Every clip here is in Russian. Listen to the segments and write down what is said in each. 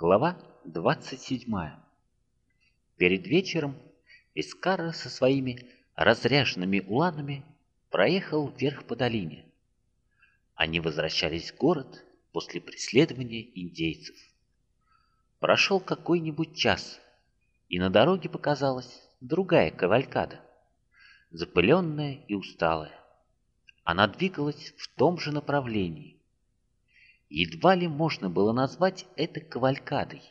Глава 27. Перед вечером Искара со своими разряженными уланами проехал вверх по долине. Они возвращались в город после преследования индейцев. Прошел какой-нибудь час, и на дороге показалась другая кавалькада, запыленная и усталая. Она двигалась в том же направлении, Едва ли можно было назвать это кавалькадой.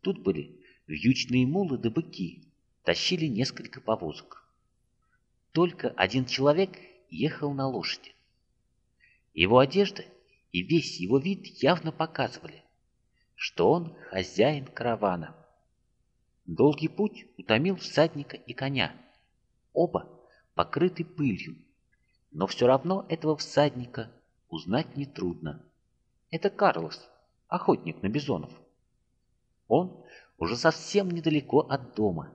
Тут были вьючные мулы да быки, тащили несколько повозок. Только один человек ехал на лошади. Его одежда и весь его вид явно показывали, что он хозяин каравана. Долгий путь утомил всадника и коня. Оба покрыты пылью, но все равно этого всадника узнать нетрудно. Это Карлос, охотник на бизонов. Он уже совсем недалеко от дома.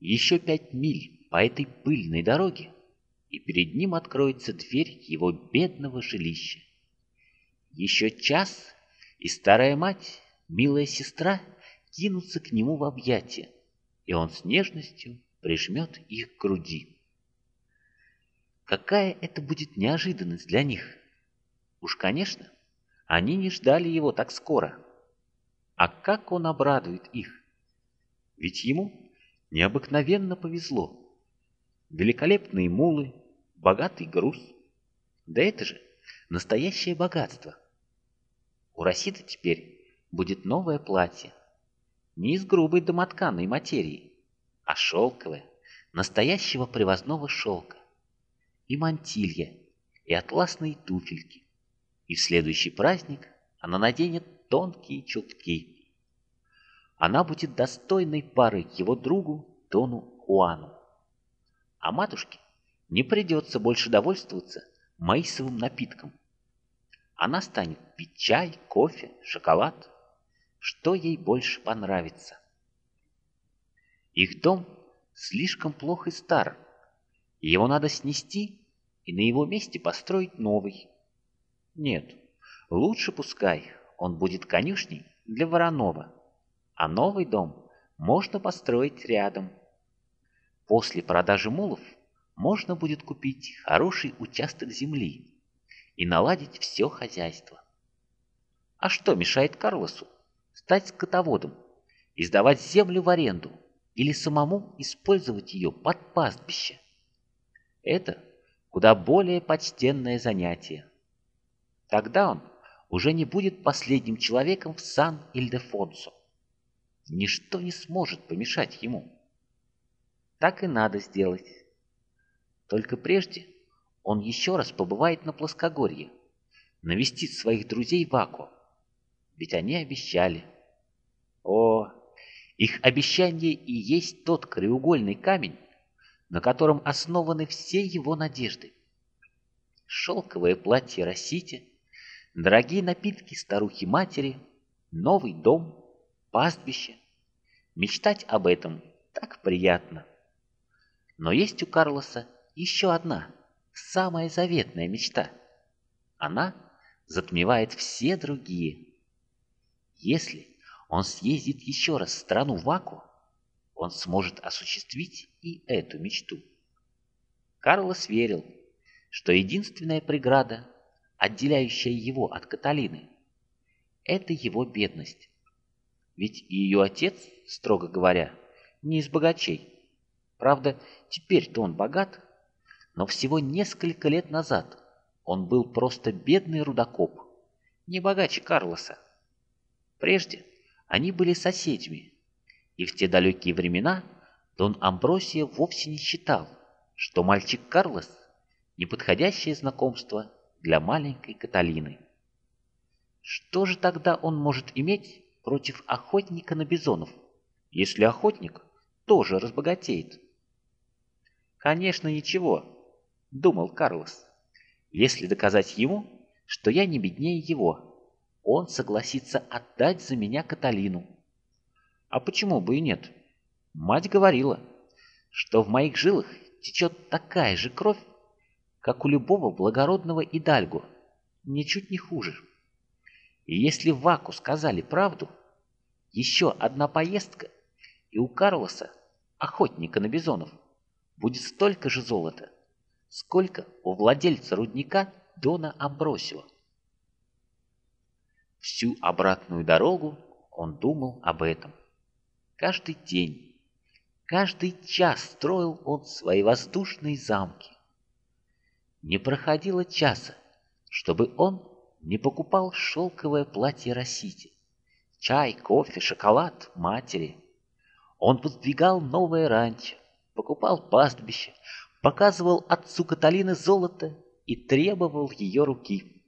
Еще пять миль по этой пыльной дороге, и перед ним откроется дверь его бедного жилища. Еще час, и старая мать, милая сестра, кинутся к нему в объятия, и он с нежностью прижмет их к груди. Какая это будет неожиданность для них! Уж, конечно, они не ждали его так скоро. А как он обрадует их? Ведь ему необыкновенно повезло. Великолепные мулы, богатый груз. Да это же настоящее богатство. У Роситы теперь будет новое платье. Не из грубой домотканной материи, а шелковое, настоящего привозного шелка. И мантилья, и атласные туфельки и в следующий праздник она наденет тонкие чулки. Она будет достойной парой его другу Дону Хуану. А матушке не придется больше довольствоваться маисовым напитком. Она станет пить чай, кофе, шоколад, что ей больше понравится. Их дом слишком плох и стар, его надо снести и на его месте построить новый. Нет, лучше пускай он будет конюшней для Воронова, а новый дом можно построить рядом. После продажи мулов можно будет купить хороший участок земли и наладить все хозяйство. А что мешает Карлосу стать скотоводом, и сдавать землю в аренду или самому использовать ее под пастбище? Это куда более почтенное занятие. Тогда он уже не будет последним человеком в Сан-Ильдефонсо. Ничто не сможет помешать ему. Так и надо сделать. Только прежде он еще раз побывает на плоскогорье, навестит своих друзей в Аку. Ведь они обещали. О, их обещание и есть тот краеугольный камень, на котором основаны все его надежды. Шелковое платье Росите, Дорогие напитки старухи-матери, новый дом, пастбище. Мечтать об этом так приятно. Но есть у Карлоса еще одна, самая заветная мечта. Она затмевает все другие. Если он съездит еще раз в страну Ваку, он сможет осуществить и эту мечту. Карлос верил, что единственная преграда отделяющая его от Каталины. Это его бедность. Ведь ее отец, строго говоря, не из богачей. Правда, теперь-то он богат, но всего несколько лет назад он был просто бедный рудокоп, не богаче Карлоса. Прежде они были соседями, и в те далекие времена Дон Амбросия вовсе не считал, что мальчик Карлос – неподходящее знакомство для маленькой Каталины. Что же тогда он может иметь против охотника на бизонов, если охотник тоже разбогатеет? Конечно, ничего, думал Карлос. Если доказать ему, что я не беднее его, он согласится отдать за меня Каталину. А почему бы и нет? Мать говорила, что в моих жилах течет такая же кровь, как у любого благородного идальгу, ничуть не хуже. И если Ваку сказали правду, еще одна поездка, и у Карлоса, охотника на бизонов, будет столько же золота, сколько у владельца рудника Дона Амбросио. Всю обратную дорогу он думал об этом. Каждый день, каждый час строил он свои воздушные замки. Не проходило часа, чтобы он не покупал шелковое платье Росите, чай, кофе, шоколад матери. Он подвигал новое ранчо, покупал пастбище, показывал отцу Каталины золото и требовал ее руки.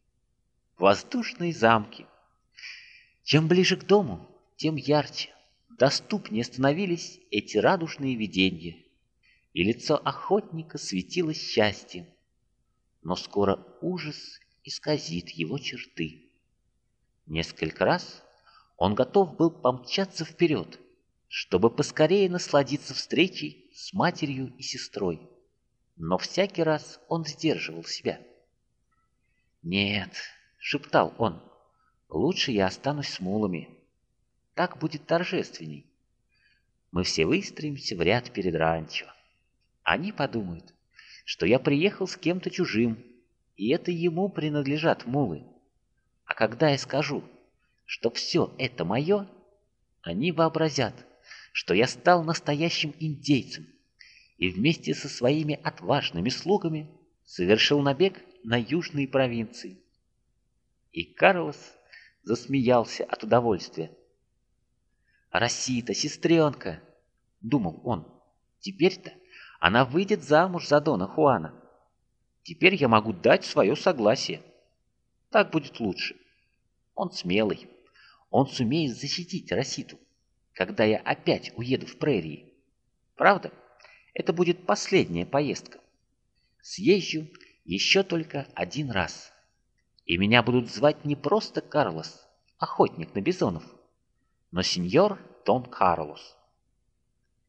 Воздушные замки. Чем ближе к дому, тем ярче, доступнее становились эти радужные видения, и лицо охотника светилось счастьем. Но скоро ужас исказит его черты. Несколько раз он готов был помчаться вперед, чтобы поскорее насладиться встречей с матерью и сестрой. Но всякий раз он сдерживал себя. «Нет», — шептал он, — «лучше я останусь с мулами. Так будет торжественней. Мы все выстроимся в ряд перед ранчо. Они подумают, что я приехал с кем-то чужим, и это ему принадлежат мулы. А когда я скажу, что все это мое, они вообразят, что я стал настоящим индейцем и вместе со своими отважными слугами совершил набег на южные провинции. И Карлос засмеялся от удовольствия. «Росита, сестренка!» — думал он. «Теперь-то она выйдет замуж за Дона Хуана. Теперь я могу дать свое согласие. Так будет лучше. Он смелый. Он сумеет защитить Роситу, когда я опять уеду в прерии. Правда, это будет последняя поездка. Съезжу еще только один раз. И меня будут звать не просто Карлос, охотник на бизонов, но сеньор Дон Карлос.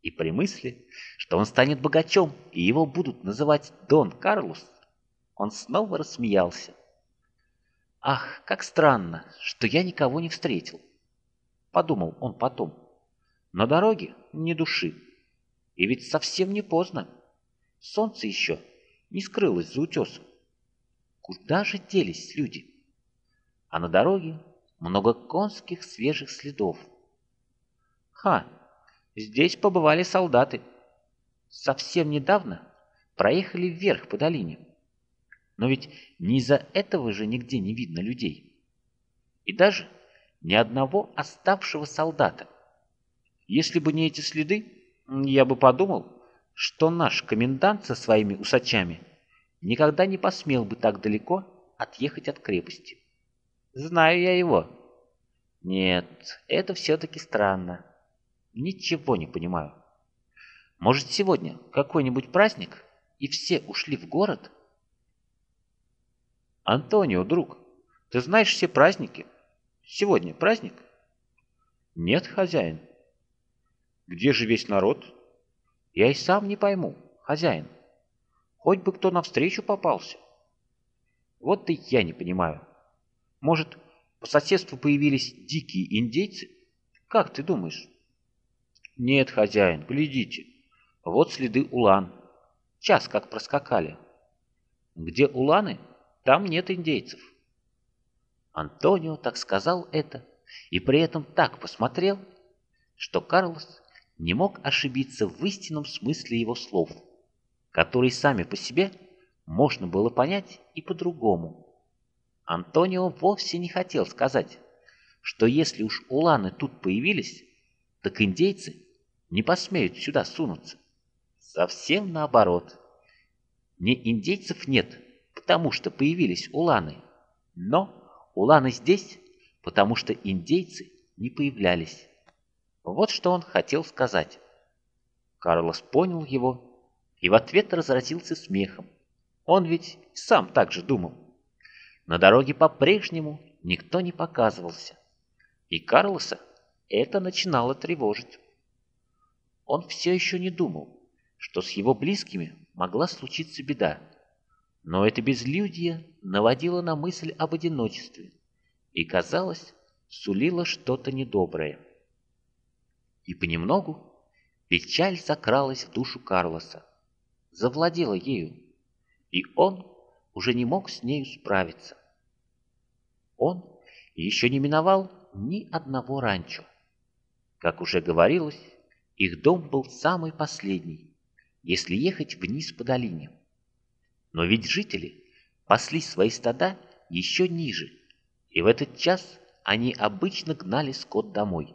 И при мысли, что он станет богачом и его будут называть Дон Карлос, он снова рассмеялся. «Ах, как странно, что я никого не встретил!» Подумал он потом. «На дороге ни души. И ведь совсем не поздно. Солнце еще не скрылось за утесом. Куда же делись люди? А на дороге много конских свежих следов. Ха, здесь побывали солдаты. Совсем недавно проехали вверх по долине. Но ведь не из-за этого же нигде не видно людей. И даже ни одного оставшего солдата. Если бы не эти следы, я бы подумал, что наш комендант со своими усачами никогда не посмел бы так далеко отъехать от крепости. Знаю я его. Нет, это все-таки странно. Ничего не понимаю. Может, сегодня какой-нибудь праздник, и все ушли в город? Антонио, друг, ты знаешь все праздники? Сегодня праздник? Нет, хозяин. Где же весь народ? Я и сам не пойму, хозяин. Хоть бы кто навстречу попался. Вот и я не понимаю. Может, по соседству появились дикие индейцы? Как ты думаешь? Нет, хозяин, глядите. Вот следы улан. Час как проскакали. Где уланы, там нет индейцев. Антонио так сказал это и при этом так посмотрел, что Карлос не мог ошибиться в истинном смысле его слов, которые сами по себе можно было понять и по-другому. Антонио вовсе не хотел сказать, что если уж уланы тут появились, так индейцы не посмеют сюда сунуться. Совсем наоборот. Не индейцев нет, потому что появились уланы, но уланы здесь, потому что индейцы не появлялись. Вот что он хотел сказать. Карлос понял его и в ответ разразился смехом. Он ведь сам так же думал. На дороге по-прежнему никто не показывался. И Карлоса это начинало тревожить. Он все еще не думал, что с его близкими могла случиться беда. Но это безлюдье наводило на мысль об одиночестве, и, казалось, сулила что-то недоброе. И понемногу печаль закралась в душу Карлоса, завладела ею, и он уже не мог с нею справиться. Он еще не миновал ни одного ранчо. Как уже говорилось, их дом был самый последний, если ехать вниз по долине. Но ведь жители пасли свои стада еще ниже, и в этот час они обычно гнали скот домой.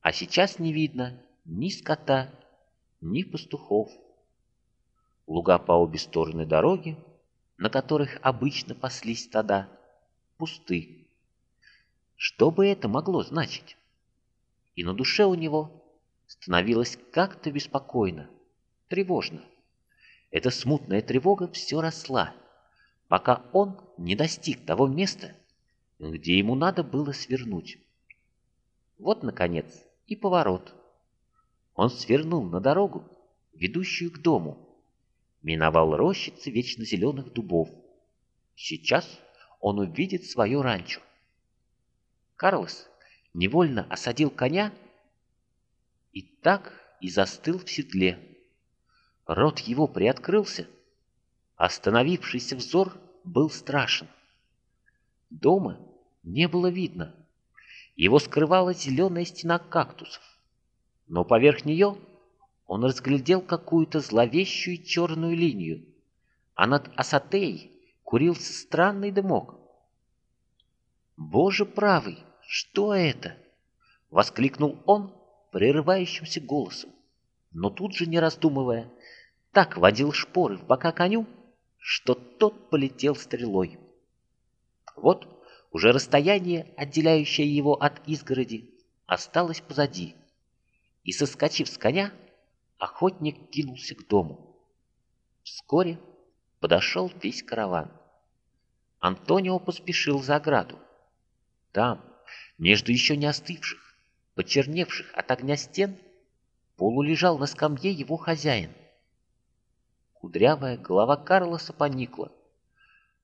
А сейчас не видно ни скота, ни пастухов. Луга по обе стороны дороги, на которых обычно паслись стада, пусты. Что бы это могло значить? И на душе у него становилось как-то беспокойно, тревожно. Эта смутная тревога все росла, пока он не достиг того места, где ему надо было свернуть. Вот, наконец, и поворот. Он свернул на дорогу, ведущую к дому, миновал рощицы вечно зеленых дубов. Сейчас он увидит свое ранчо. Карлос невольно осадил коня и так и застыл в седле. Рот его приоткрылся, остановившийся взор был страшен. Дома не было видно. Его скрывала зеленая стена кактусов. Но поверх нее он разглядел какую-то зловещую черную линию, а над Асатеей курился странный дымок. «Боже правый, что это?» — воскликнул он прерывающимся голосом, но тут же, не раздумывая, так водил шпоры в бока коню, что тот полетел стрелой. Вот уже расстояние, отделяющее его от изгороди, осталось позади, и, соскочив с коня, охотник кинулся к дому. Вскоре подошел весь караван. Антонио поспешил за ограду. Там, между еще не остывших, почерневших от огня стен, полулежал на скамье его хозяин. Кудрявая голова Карлоса поникла.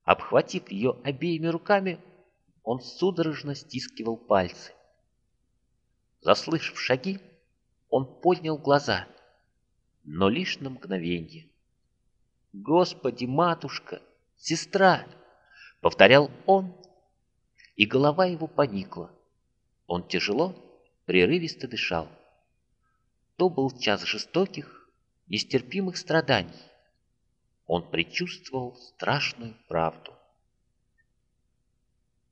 Обхватив ее обеими руками, он судорожно стискивал пальцы. Заслышав шаги, он поднял глаза, но лишь на мгновение. «Господи, матушка, сестра!» — повторял он, и голова его поникла. Он тяжело, прерывисто дышал. То был час жестоких, нестерпимых страданий. Он предчувствовал страшную правду.